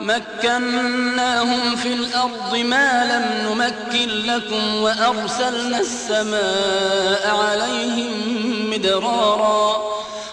مكناهم في الأرض ما لم نمكن لكم وأرسلنا السماء عليهم مدرارا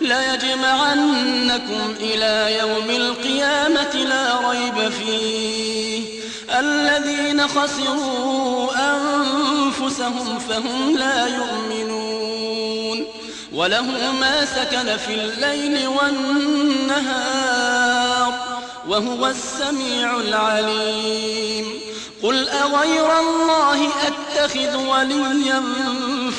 ليجمعنكم إلى يوم القيامة لا ريب فيه. الذين خسروا أنفسهم فهم لا يؤمنون. وله ما سكن في الليل والنهار وهو السميع العليم. قل أغير الله أتخذ وليا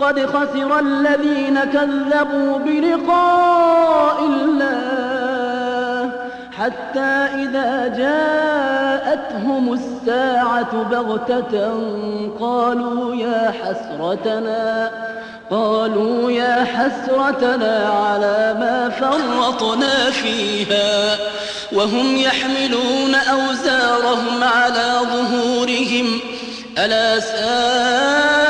قد خسر الذين كذبوا بلقاء الله حتى إذا جاءتهم الساعة بغتة قالوا يا حسرتنا قالوا يا حسرتنا على ما فرطنا فيها. وهم يحملون أوزارهم على ظهورهم. ألا ساء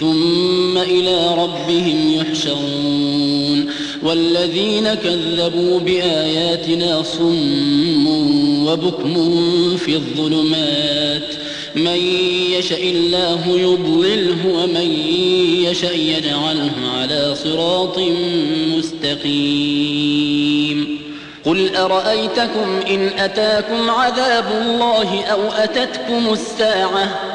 ثم إلى ربهم يحشرون والذين كذبوا بآياتنا صم وبكم في الظلمات من يشاء الله يضلله ومن يشاء يجعله على صراط مستقيم قل أرأيتكم إن أتاكم عذاب الله أو أتتكم الساعة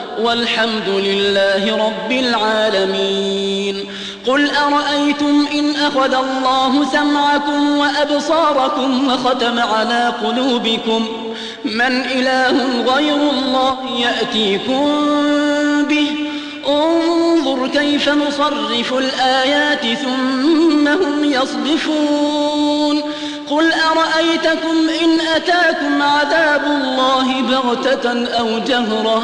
والحمد لله رب العالمين. قل أرأيتم إن أخذ الله سمعكم وأبصاركم وختم على قلوبكم؟ من إله غير الله يأتيكم به. انظر كيف نصرف الآيات ثم هم يصدفون. قل أرأيتكم إن أتاكم عذاب الله بغتة أو جهرة؟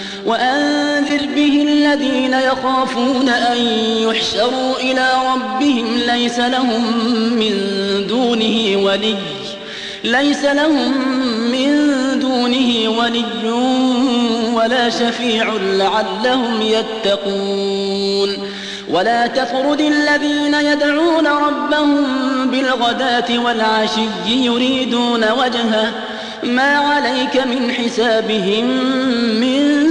وأنذر به الذين يخافون أن يحشروا إلى ربهم ليس لهم من دونه ولي ليس لهم من دونه ولي ولا شفيع لعلهم يتقون. ولا تفرد الذين يدعون ربهم بالغداة والعشي يريدون وجهه ما عليك من حسابهم من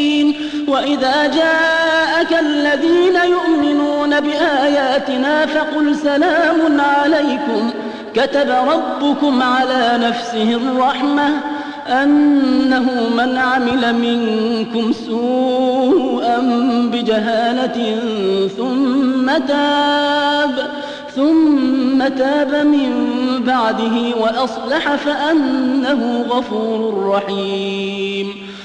وإذا جاءك الذين يؤمنون بآياتنا فقل سلام عليكم. كتب ربكم على نفسه الرحمة أنه من عمل منكم سوءا بجهالة ثم تاب ثم تاب من بعده وأصلح فأنه غفور رحيم.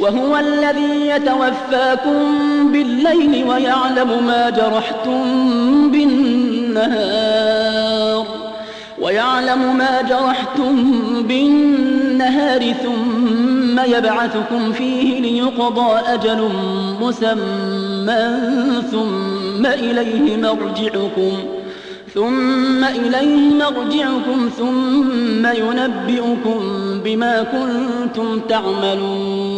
وهو الذي يتوفاكم بالليل ويعلم ما جرحتم بالنهار ويعلم ما جرحتم بالنهار ثم يبعثكم فيه ليقضى أجل مسمى ثم إليه مرجعكم ثم إليه مرجعكم ثم ينبئكم بما كنتم تعملون.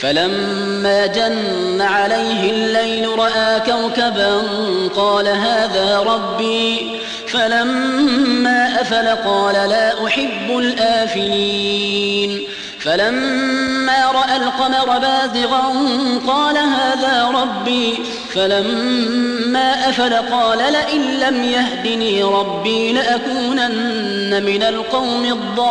فلما جن عليه الليل رأى كوكبا قال هذا ربي. فلما أفل قال لا أحب الآفلين. فلما رأى القمر بازغا قال هذا ربي. فلما أفل قال لئن لم يهدني ربي لأكونن من القوم الضالين.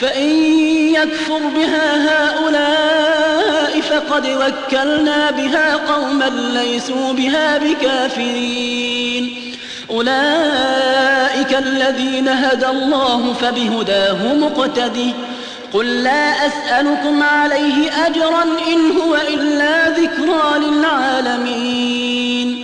فإن يكفر بها هؤلاء فقد وكلنا بها قوما ليسوا بها بكافرين. أولئك الذين هدى الله فبهداه مقتده قل لا أسألكم عليه أجرا إن هو إلا ذكرى للعالمين.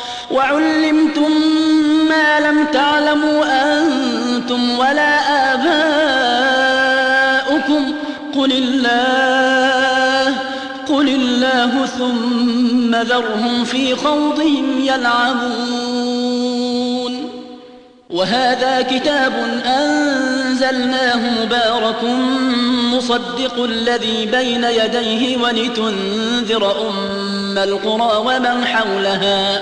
وعلمتم ما لم تعلموا أنتم ولا آباؤكم. قل الله قل الله ثم ذرهم في خوضهم يلعبون. وهذا كتاب أنزلناه مبارك مصدق الذي بين يديه ولتنذر أم القرى ومن حولها.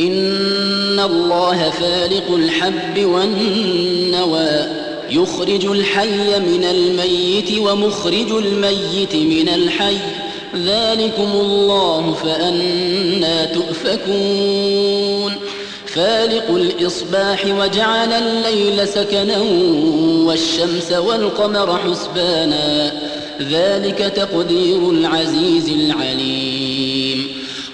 إن الله فالق الحب والنوى يخرج الحي من الميت ومخرج الميت من الحي. ذلكم الله فأنا تؤفكون. فالق الإصباح وجعل الليل سكنا والشمس والقمر حسبانا. ذلك تقدير العزيز العليم.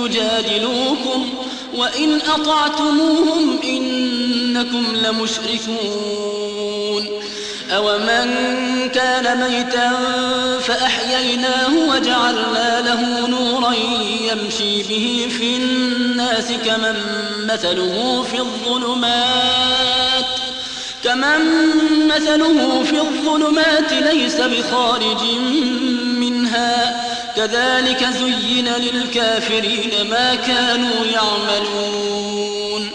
ليجادلوكم وإن أطعتموهم إنكم لمشركون أومن كان ميتا فأحييناه وجعلنا له نورا يمشي به في الناس كمن مثله في الظلمات كمن مثله في الظلمات ليس بخارج كذلك زين للكافرين ما كانوا يعملون.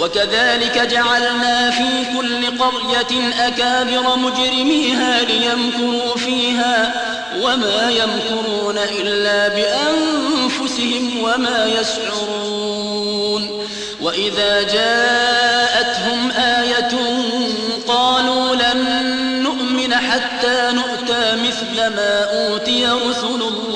وكذلك جعلنا في كل قرية أكابر مجرميها ليمكروا فيها وما يمكرون إلا بأنفسهم وما يشعرون. وإذا جاءتهم آية قالوا لن نؤمن حتى نؤتى مثل ما أوتي رسل الله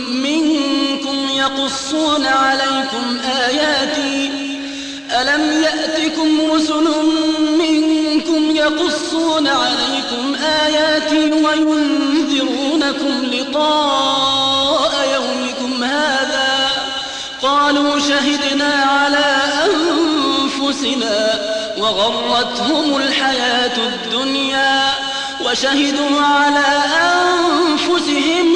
يقصون عليكم آياتي؟ ألم يأتكم رسل منكم يقصون عليكم آياتي وينذرونكم لقاء يومكم هذا؟ قالوا شهدنا على أنفسنا وغرتهم الحياة الدنيا وشهدوا على أنفسهم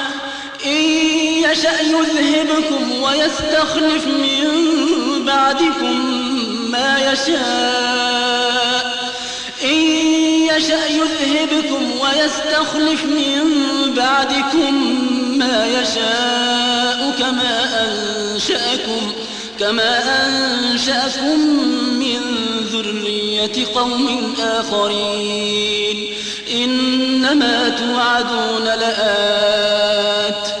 يشأ يذهبكم ويستخلف من بعدكم ما يشاء إن يشأ يذهبكم ويستخلف من بعدكم ما يشاء كما أنشأكم كما أنشأكم من ذرية قوم آخرين إنما توعدون لآت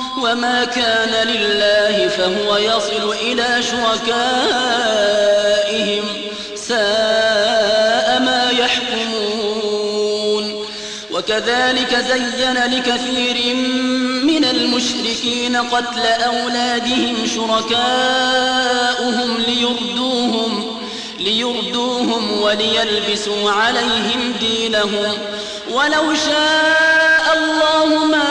وما كان لله فهو يصل إلى شركائهم ساء ما يحكمون. وكذلك زين لكثير من المشركين قتل أولادهم شركاؤهم ليردوهم ليردوهم وليلبسوا عليهم دينهم. ولو شاء الله ما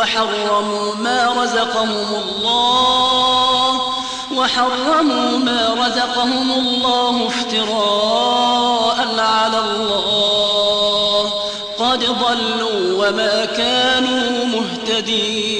وحرموا ما رزقهم الله وحرموا ما رزقهم الله افتراء على الله. قد ضلوا وما كانوا مهتدين.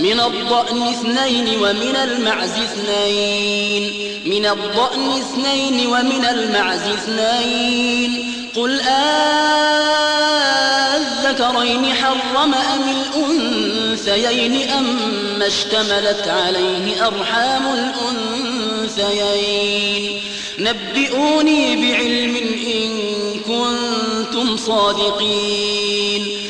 من الضأن اثنين ومن المعز اثنين. من الضأن اثنين ومن المعز اثنين. قل آذكرين حرم أم الأنثيين أم اشتملت عليه أرحام الأنثيين. نبئوني بعلم إن كنتم صادقين.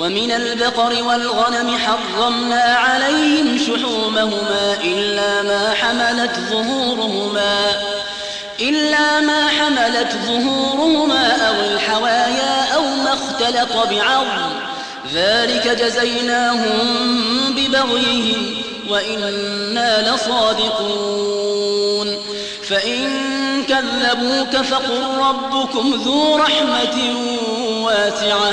ومن البقر والغنم حرمنا عليهم شحومهما إلا ما حملت ظهورهما إلا ما حملت ظهورهما أو الحوايا أو ما اختلط بعظم. ذلك جزيناهم ببغيهم وإنا لصادقون. فإن كذبوك فقل ربكم ذو رحمة واسعة.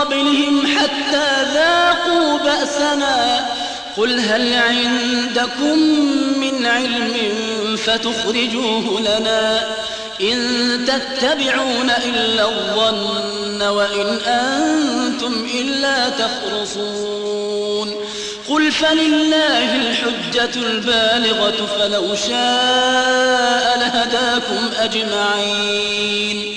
قبلهم حتى ذاقوا بأسنا. قل هل عندكم من علم فتخرجوه لنا إن تتبعون إلا الظن وإن أنتم إلا تخرصون. قل فلله الحجة البالغة فلو شاء لهداكم أجمعين.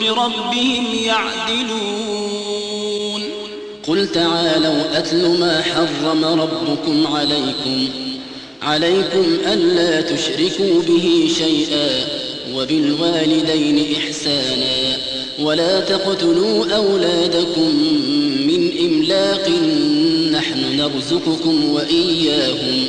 بربهم يعدلون. قل تعالوا أتل ما حرم ربكم عليكم. عليكم ألا تشركوا به شيئا وبالوالدين إحسانا. ولا تقتلوا أولادكم من إملاق. نحن نرزقكم وإياهم.